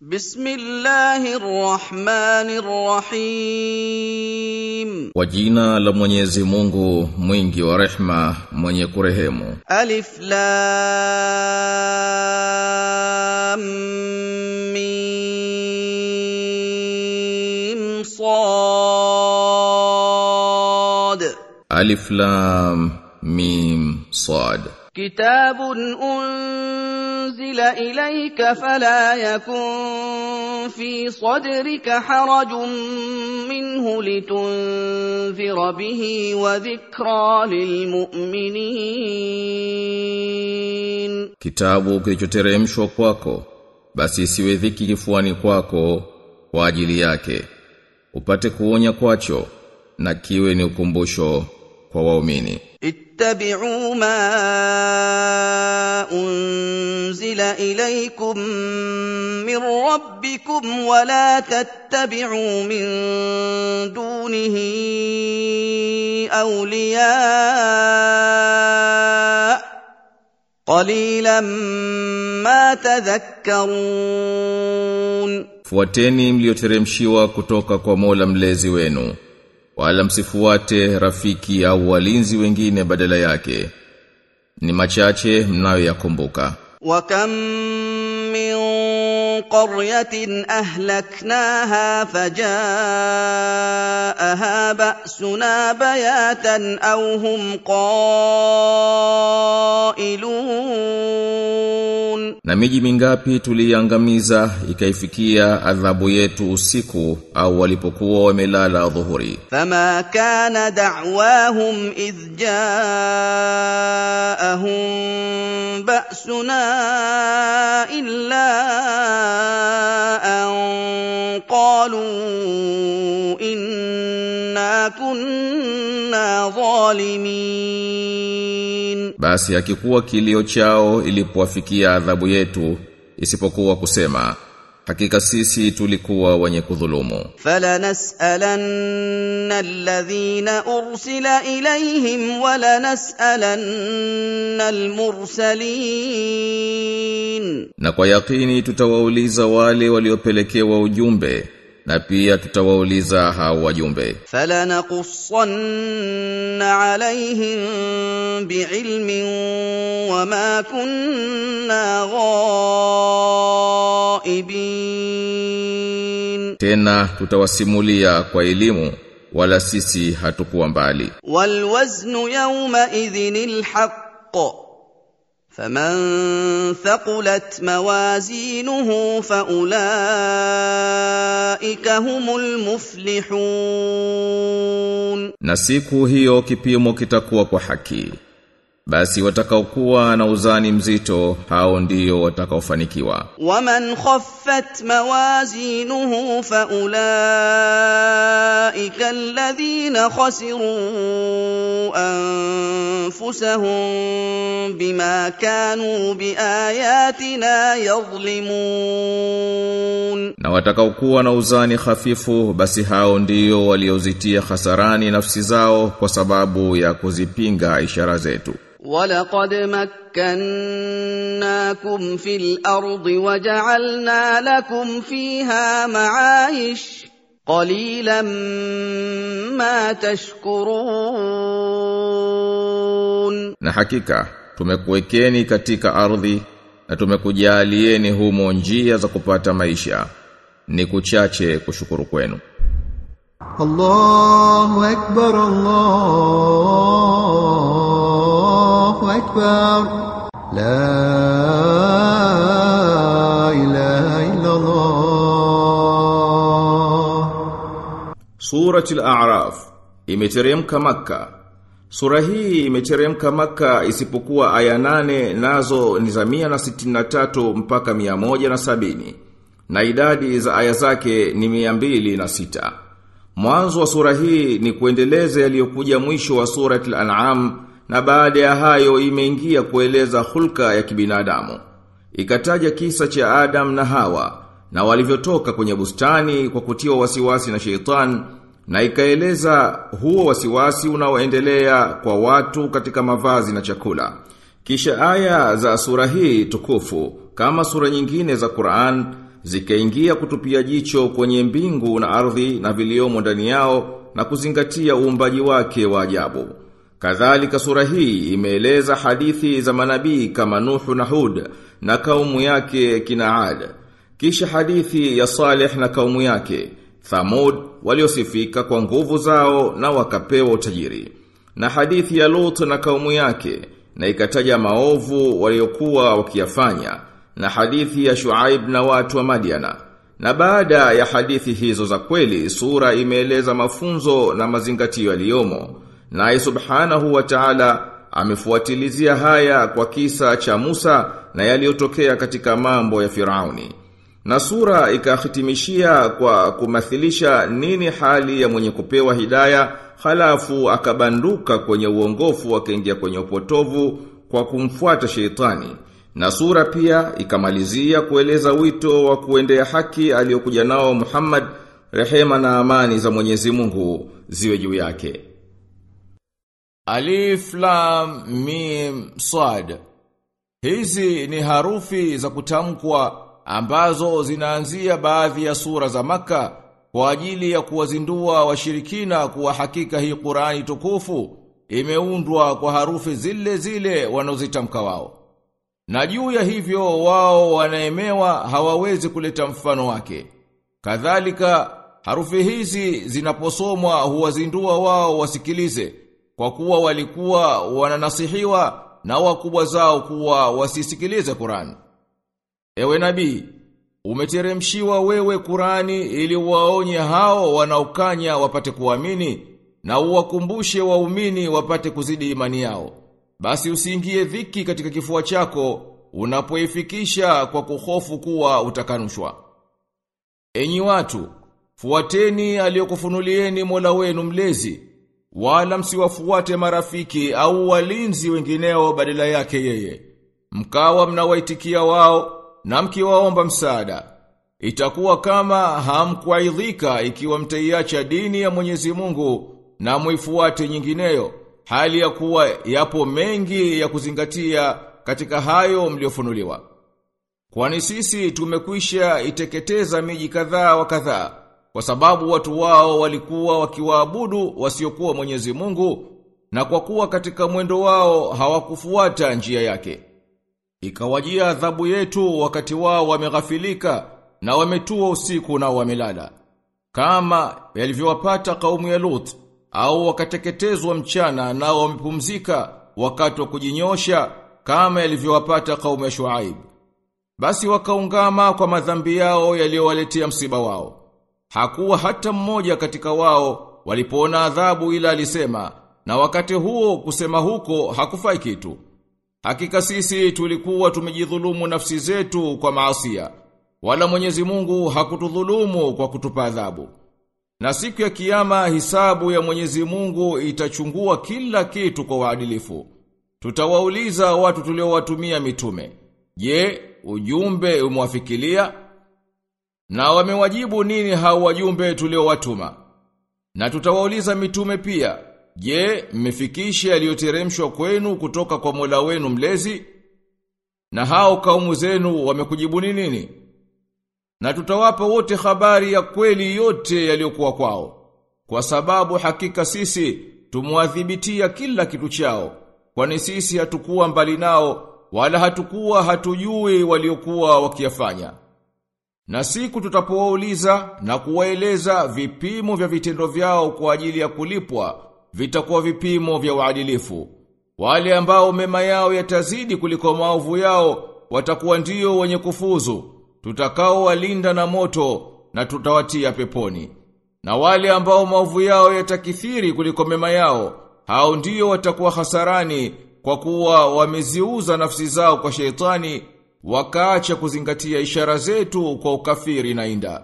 بسم الله الرحمن الرحيم Kwa jina la Mwenyezi Mungu mwingi wa rehma mwenye kurehemu ألف لام ميم صاد Alif Lam Mim Sad كتاب أنزل إليك فلا يكن في صدرك حرج منه لتنذر به وذكرى للمؤمنين Kitabu kilichoteremshwa kwako basi isiwe dhiki kifuani kwako kwa ajili yake upate kuonya kwacho na kiwe ni ukumbusho kwa waumini اتبعوا ما أنزل إليكم من ربكم ولا تتبعوا من دونه أولياء قليلا ما تذكرون Fuateni mlioteremshiwa kutoka kwa Mola mlezi wenu wala msifuate rafiki au walinzi wengine badala yake ni machache mnayoyakumbuka وكم قرية أهلكناها فجاءها بأسنا بياتا أو هم قائلون na miji mingapi tuliangamiza ikaifikia adhabu yetu usiku au walipokuwa wamelala dhuhuri فما كان دعواهم إذ جاءهم بأسنا إلا أن قالوا إنا كنا ظالمين basi hakikuwa kilio chao ilipowafikia adhabu yetu isipokuwa kusema hakika sisi tulikuwa wenye kudhulumu. Fala nasalanna alladhina ursila ilayhim wala nasalanna almursalin. Na kwa yakini tutawauliza wale waliopelekewa ujumbe na pia tutawauliza hao wajumbe. Fala naqussanna alaihim biilmin wama kunna ghaibin. Tena tutawasimulia kwa elimu wala sisi hatukuwa mbali. Walwaznu yawma idhinil haqq. فمن ثقلت موازينه فأولئك هم المفلحون Na siku hiyo kipimo kitakuwa kwa haki. basi watakaokuwa na uzani mzito hao ndio watakaofanikiwa. Waman khaffat mawazinuhu fa ulaika alladhina khasiru anfusahum bima kanu biayatina yadhlimun. Na watakaokuwa na uzani hafifu basi hao ndio waliozitia hasarani nafsi zao kwa sababu ya kuzipinga ishara zetu. ولقد مكناكم في الأرض وجعلنا لكم فيها معايش قليلا ما تشكرون Na hakika tumekuwekeni katika ardhi na tumekujalieni humo njia za kupata maisha. Ni kuchache kushukuru kwenu. الله أكبر الله أكبر لا إله إلا الله Surati al-A'raf imeteremka Makka. Sura hii imeteremka Makka isipokuwa aya nane nazo ni za 163 mpaka 170 na idadi za aya zake ni 206. Mwanzo wa sura hii ni kuendeleza yaliyokuja mwisho wa surati al-An'am na baada ya hayo imeingia kueleza hulka ya kibinadamu. Ikataja kisa cha Adam na Hawa na walivyotoka kwenye bustani kwa kutiwa wasiwasi na sheitan na ikaeleza huo wasiwasi unaoendelea kwa watu katika mavazi na chakula. Kisha aya za sura hii tukufu kama sura nyingine za Qur'an zikaingia kutupia jicho kwenye mbingu na ardhi na viliomo ndani yao na kuzingatia uumbaji wake wa ajabu. Kadhalika sura hii imeeleza hadithi za manabii kama Nuhu na Hud na kaumu yake kina Ad. Kisha hadithi ya Saleh na kaumu yake, Thamud waliosifika kwa nguvu zao na wakapewa utajiri. Na hadithi ya Lut na kaumu yake na ikataja maovu waliokuwa wakiyafanya na hadithi ya Shuaib na watu wa Madiana. Na baada ya hadithi hizo za kweli, sura imeeleza mafunzo na mazingatio yaliyomo. Naye subhanahu wa ta'ala amefuatilizia haya kwa kisa cha Musa na yaliyotokea katika mambo ya Firauni. Na sura ikahitimishia kwa kumathilisha nini hali ya mwenye kupewa hidaya halafu akabanduka kwenye uongofu akaingia kwenye upotovu kwa kumfuata sheitani. Na sura pia ikamalizia kueleza wito wa kuendea haki aliyokuja nao Muhammad rehema na amani za Mwenyezi Mungu ziwe juu yake. Alif Lam Mim Sad Hizi ni harufi za kutamkwa ambazo zinaanzia baadhi ya sura za maka kwa ajili ya kuwazindua washirikina kuwa hakika hii Qur'ani tukufu imeundwa kwa harufi zile zile wanaozitamka wao. Na juu ya hivyo wao wanaemewa hawawezi kuleta mfano wake. Kadhalika harufi hizi zinaposomwa huwazindua wao wasikilize kwa kuwa walikuwa wananasihiwa na wakubwa zao kuwa wasisikilize Qur'an. Ewe nabii, umeteremshiwa wewe Qur'ani ili waonye hao wanaokanya wapate kuamini na uwakumbushe waumini wapate kuzidi imani yao. Basi usiingie dhiki katika kifua chako unapoifikisha kwa kuhofu kuwa utakanushwa. Enyi watu, fuateni aliyokufunulieni Mola wenu mlezi, wala msiwafuate marafiki au walinzi wengineo badala yake yeye. Mkawa mnawaitikia wao na mkiwaomba msaada. Itakuwa kama hamkuaidhika ikiwa mtaiacha dini ya Mwenyezi Mungu na muifuate nyingineyo, hali ya kuwa yapo mengi ya kuzingatia katika hayo mliofunuliwa. Kwani sisi tumekwisha iteketeza miji kadhaa wa kadhaa kwa sababu watu wao walikuwa wakiwaabudu wasiokuwa Mwenyezi Mungu na kwa kuwa katika mwendo wao hawakufuata njia yake. Ikawajia adhabu yetu wakati wao wameghafilika na wametua usiku na wamelala. Kama yalivyowapata kaumu ya Lut au wakateketezwa mchana nao wamepumzika wakati wa kujinyosha kama yalivyowapata kaumu ya Shuaib. Basi wakaungama kwa madhambi yao yaliyowaletea msiba wao. Hakuwa hata mmoja katika wao walipoona adhabu ila alisema na wakati huo kusema huko hakufai kitu. Hakika sisi tulikuwa tumejidhulumu nafsi zetu kwa maasia. Wala Mwenyezi Mungu hakutudhulumu kwa kutupa adhabu. Na siku ya kiyama hisabu ya Mwenyezi Mungu itachungua kila kitu kwa uadilifu. Tutawauliza watu tuliowatumia mitume. Je, ujumbe umwafikilia? Na wamewajibu nini hao wajumbe tuliowatuma? Na tutawauliza mitume pia. Je, mmefikisha yaliyoteremshwa kwenu kutoka kwa Mola wenu mlezi? Na hao kaumu zenu wamekujibu nini? Na tutawapa wote habari ya kweli yote yaliyokuwa kwao. Kwa sababu hakika sisi tumwadhibitia kila kitu chao. Kwani sisi hatukuwa mbali nao wala hatukuwa hatujui waliokuwa wakiyafanya. Na siku tutapowauliza na kuwaeleza vipimo vya vitendo vyao kwa ajili ya kulipwa, vitakuwa vipimo vya uadilifu. Wale ambao mema yao yatazidi kuliko maovu yao, watakuwa ndio wenye kufuzu. Tutakao walinda na moto na tutawatia peponi. Na wale ambao maovu yao yatakithiri kuliko mema yao, hao ndio watakuwa hasarani kwa kuwa wameziuza nafsi zao kwa sheitani wakaacha kuzingatia ishara zetu kwa ukafiri na inda.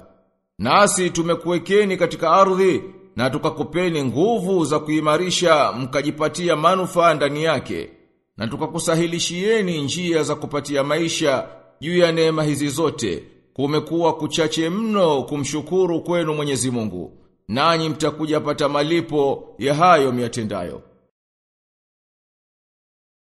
Nasi tumekuwekeni katika ardhi na tukakupeni nguvu za kuimarisha mkajipatia manufaa ndani yake na tukakusahilishieni njia za kupatia maisha juu ya neema hizi zote. Kumekuwa kuchache mno kumshukuru kwenu Mwenyezi Mungu. Nanyi mtakuja pata malipo ya hayo miatendayo.